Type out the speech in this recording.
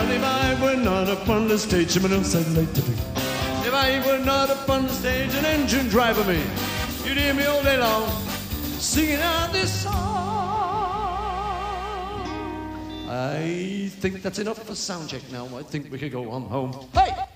Well, if I were not upon the stage, someone else I'd like to be. If I were not upon the stage, an engine driver me, you'd hear me all day long singing out this song. I think that's enough for sound check now. I think we could go on home. Hey!